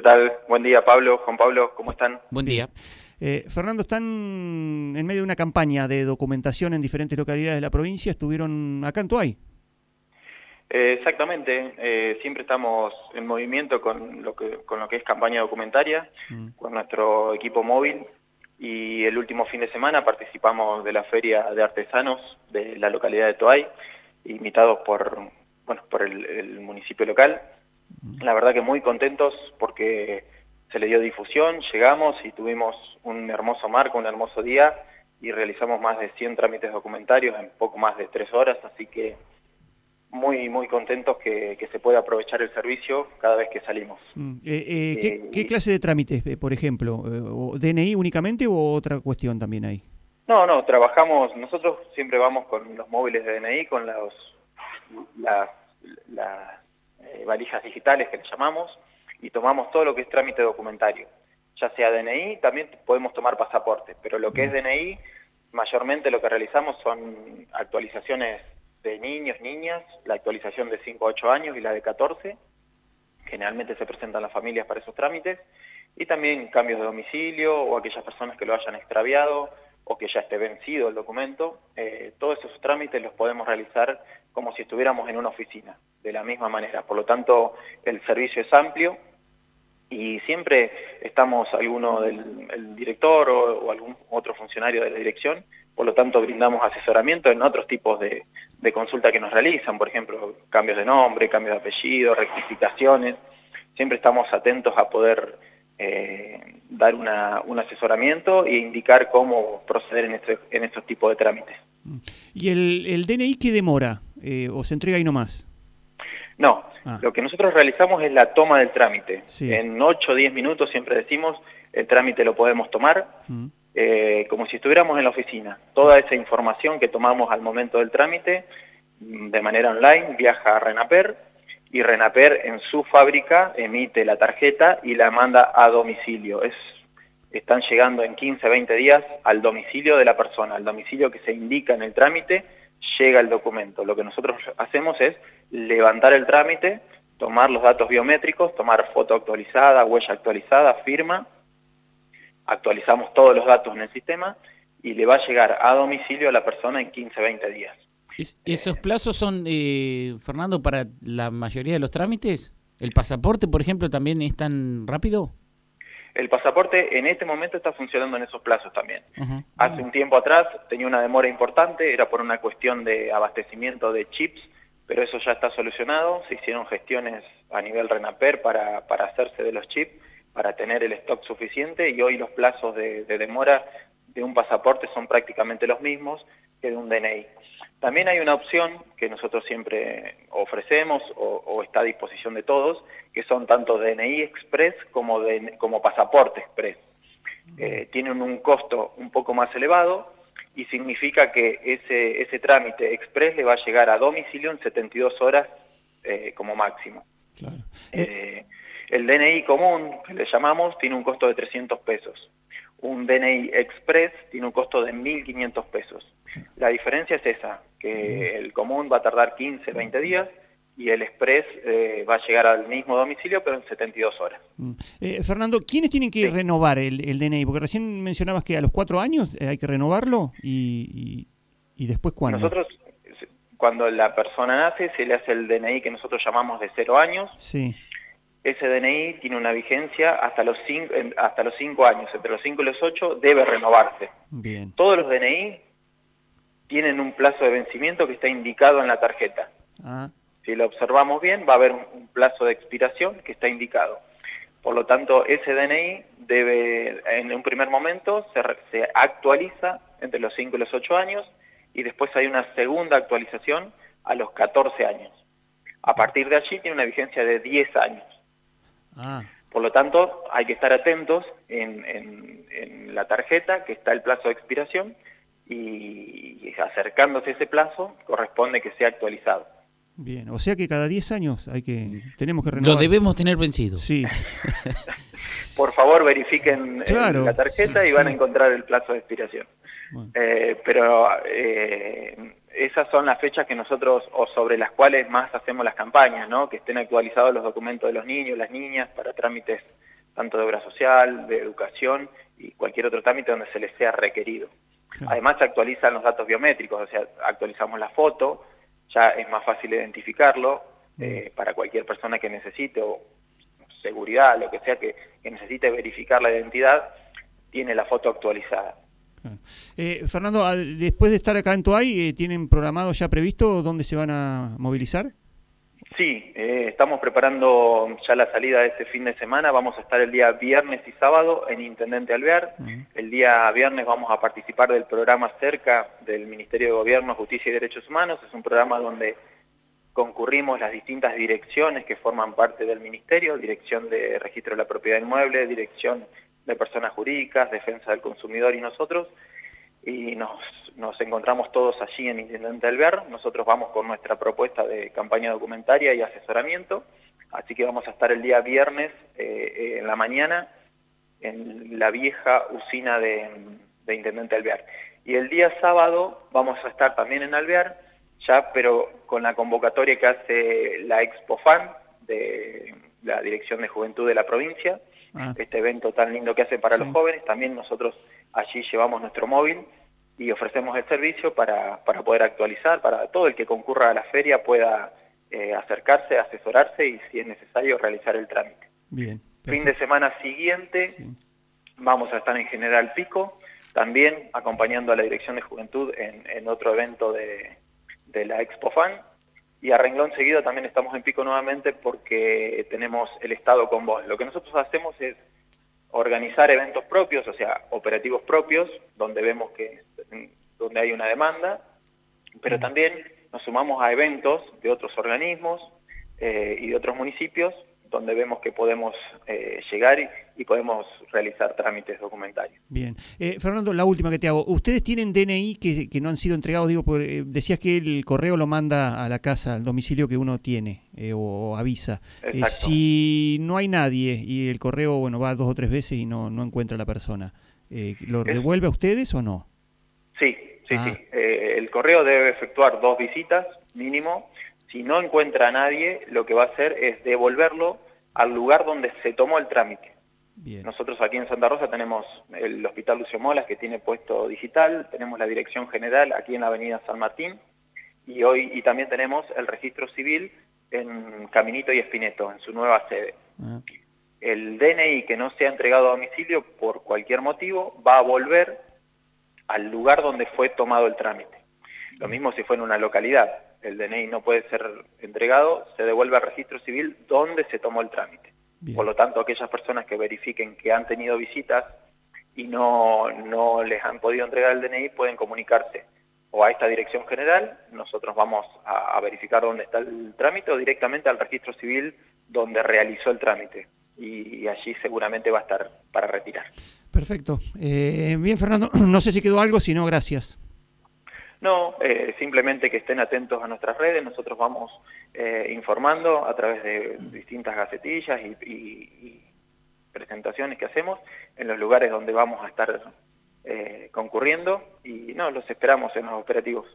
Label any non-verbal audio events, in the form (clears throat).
¿Qué tal? Buen día, Pablo. Juan Pablo, ¿cómo están? Buen día. Eh, Fernando, están en medio de una campaña de documentación en diferentes localidades de la provincia. Estuvieron acá en Tuay. Eh, exactamente. Eh, siempre estamos en movimiento con lo que, con lo que es campaña documentaria, mm. con nuestro equipo móvil. Y el último fin de semana participamos de la Feria de Artesanos de la localidad de Toay, invitados por, bueno, por el municipio local. La verdad que muy contentos porque se le dio difusión, llegamos y tuvimos un hermoso marco, un hermoso día y realizamos más de 100 trámites documentarios en poco más de tres horas, así que muy muy contentos que, se pueda aprovechar el servicio cada vez que salimos. Mm, eh, eh, ¿qué, clase de trámites, eh, por ejemplo? ¿DNI únicamente o otra cuestión también hay? No, no, trabajamos, nosotros siempre vamos con los móviles de DNI, con los, las, las valijas digitales que le llamamos, y tomamos todo lo que es trámite documentario, ya sea DNI, también podemos tomar pasaporte, pero lo que es DNI, mayormente lo que realizamos son actualizaciones de niños, niñas, la actualización de 5 a 8 años y la de 14, generalmente se presentan las familias para esos trámites, y también cambios de domicilio o aquellas personas que lo hayan extraviado o que ya esté vencido el documento, eh, todos esos trámites los podemos realizar como si estuviéramos en una oficina, de la misma manera. Por lo tanto, el servicio es amplio, y siempre estamos alguno del director o, algún otro funcionario de la dirección, por lo tanto brindamos asesoramiento en otros tipos de, consulta que nos realizan, por ejemplo, cambios de nombre, cambios de apellido, rectificaciones, siempre estamos atentos a poder eh, dar un asesoramiento e indicar cómo proceder en, este, en estos tipos de trámites. ¿Y el, DNI qué demora? Eh, ¿O se entrega ahí nomás? No, ah. lo que nosotros realizamos es la toma del trámite. En 8 o 10 minutos siempre decimos, el trámite lo podemos tomar, mm. eh, como si estuviéramos en la oficina. Toda esa información que tomamos al momento del trámite, mm, de manera online, viaja a Renaper, y Renaper en su fábrica emite la tarjeta y la manda a domicilio. Es, están llegando en 15, 20 días al domicilio de la persona, al domicilio que se indica en el trámite, llega el documento. Lo que nosotros hacemos es levantar el trámite, tomar los datos biométricos, tomar foto actualizada, huella actualizada, firma, actualizamos todos los datos en el sistema y le va a llegar a domicilio a la persona en 15, 20 días. ¿Y ¿Esos plazos son, eh, Fernando, para la mayoría de los trámites? ¿El pasaporte, por ejemplo, también es tan rápido? El pasaporte en este momento está funcionando en esos plazos también. Hace un tiempo atrás tenía una demora importante, era por una cuestión de abastecimiento de chips, pero eso ya está solucionado. Se hicieron gestiones a nivel RENAPER para, para hacerse de los chips, para tener el stock suficiente y hoy los plazos de, demora de un pasaporte son prácticamente los mismos que de un DNI. También hay una opción que nosotros siempre ofrecemos o, está a disposición de todos, que son tanto DNI Express como, como Pasaporte Express. Eh, tienen un costo un poco más elevado y significa que ese, ese trámite Express le va a llegar a domicilio en 72 horas eh, como máximo. Eh, el DNI común, que le llamamos, tiene un costo de 300 pesos. Un DNI Express tiene un costo de 1.500 pesos. La diferencia es esa, que el común va a tardar 15, 20 días y el express eh, va a llegar al mismo domicilio, pero en 72 horas. Mm. Eh, Fernando, ¿quiénes tienen que renovar el, DNI? Porque recién mencionabas que a los cuatro años eh, hay que renovarlo y, y, después cuándo. Nosotros, cuando la persona nace, se le hace el DNI que nosotros llamamos de cero años. Sí. Ese DNI tiene una vigencia hasta los cinco, hasta los cinco años, entre los cinco y los ocho debe renovarse. Bien. Todos los DNI tienen un plazo de vencimiento que está indicado en la tarjeta. Ah. Si lo observamos bien, va a haber un, plazo de expiración que está indicado. Por lo tanto, ese DNI debe, en un primer momento, se, actualiza entre los 5 y los 8 años y después hay una segunda actualización a los 14 años. A partir de allí tiene una vigencia de 10 años. Ah. Por lo tanto, hay que estar atentos en, en, la tarjeta que está el plazo de expiración y acercándose ese plazo corresponde que sea actualizado. Bien, o sea que cada 10 años hay que tenemos que renovar. Lo debemos tener vencido. Sí. (laughs) Por favor, verifiquen eh, la tarjeta y van a encontrar el plazo de expiración. Eh, pero eh, esas son las fechas que nosotros, o sobre las cuales más hacemos las campañas, ¿no? Que estén actualizados los documentos de los niños, las niñas, para trámites tanto de obra social, de educación y cualquier otro trámite donde se les sea requerido. Además se actualizan los datos biométricos, o sea, actualizamos la foto, ya es más fácil identificarlo eh, para cualquier persona que necesite o seguridad, lo que sea que, necesite verificar la identidad, tiene la foto actualizada. Eh, Fernando, después de estar acá en Toay, eh, ¿tienen programado ya previsto dónde se van a movilizar? Sí, eh, estamos preparando ya la salida de este fin de semana. Vamos a estar el día viernes y sábado en Intendente Alvear. El día viernes vamos a participar del programa CERCA del Ministerio de Gobierno, Justicia y Derechos Humanos. Es un programa donde concurrimos las distintas direcciones que forman parte del Ministerio, Dirección de Registro de la Propiedad Inmueble, Dirección de Personas Jurídicas, Defensa del Consumidor y nosotros, y nos, encontramos todos allí en Intendente Alvear. Nosotros vamos con nuestra propuesta de campaña documentaria y asesoramiento, así que vamos a estar el día viernes eh, en la mañana en la vieja usina de, de Intendente Alvear. Y el día sábado vamos a estar también en Alvear, ya pero con la convocatoria que hace la ExpoFan de la Dirección de Juventud de la provincia, ah. este evento tan lindo que hace para los jóvenes, también nosotros allí llevamos nuestro móvil y ofrecemos el servicio para, para poder actualizar, para todo el que concurra a la feria pueda eh, acercarse, asesorarse y si es necesario realizar el trámite. Bien. Fin de semana siguiente vamos a estar en General Pico, también acompañando a la Dirección de Juventud en, otro evento de, de la ExpoFan y a renglón seguido también estamos en Pico nuevamente porque tenemos el Estado con vos. Lo que nosotros hacemos es organizar eventos propios, o sea, operativos propios, donde vemos que donde hay una demanda, pero también nos sumamos a eventos de otros organismos eh, y de otros municipios donde vemos que podemos eh, llegar y, podemos realizar trámites documentarios. Bien. Eh, Fernando, la última que te hago. ¿Ustedes tienen DNI que, no han sido entregados? Digo, porque, decías que el correo lo manda a la casa, al domicilio que uno tiene o, avisa. si no hay nadie y el correo bueno va dos o tres veces y no, no encuentra a la persona, ¿lo devuelve a ustedes o no? Sí, sí, sí. Ah. el correo debe efectuar dos visitas mínimo si no encuentra a nadie, lo que va a hacer es devolverlo al lugar donde se tomó el trámite. Nosotros aquí en Santa Rosa tenemos el Hospital Lucio Molas que tiene puesto digital, tenemos la Dirección General aquí en la Avenida San Martín y hoy y también tenemos el Registro Civil en Caminito y Espineto, en su nueva sede. Ah. El DNI que no se ha entregado a domicilio por cualquier motivo va a volver al lugar donde fue tomado el trámite. Lo mismo si fue en una localidad el DNI no puede ser entregado, se devuelve al registro civil donde se tomó el trámite. Por lo tanto, aquellas personas que verifiquen que han tenido visitas y no, no les han podido entregar el DNI pueden comunicarse o a esta dirección general, nosotros vamos a, verificar dónde está el trámite o directamente al registro civil donde realizó el trámite. Y, allí seguramente va a estar para retirar. Perfecto. Eh, bien, Fernando, (clears throat) no sé si quedó algo, si no, gracias. No, eh, simplemente que estén atentos a nuestras redes, nosotros vamos eh, informando a través de distintas gacetillas y, presentaciones que hacemos en los lugares donde vamos a estar eh, concurriendo y no, los esperamos en los operativos.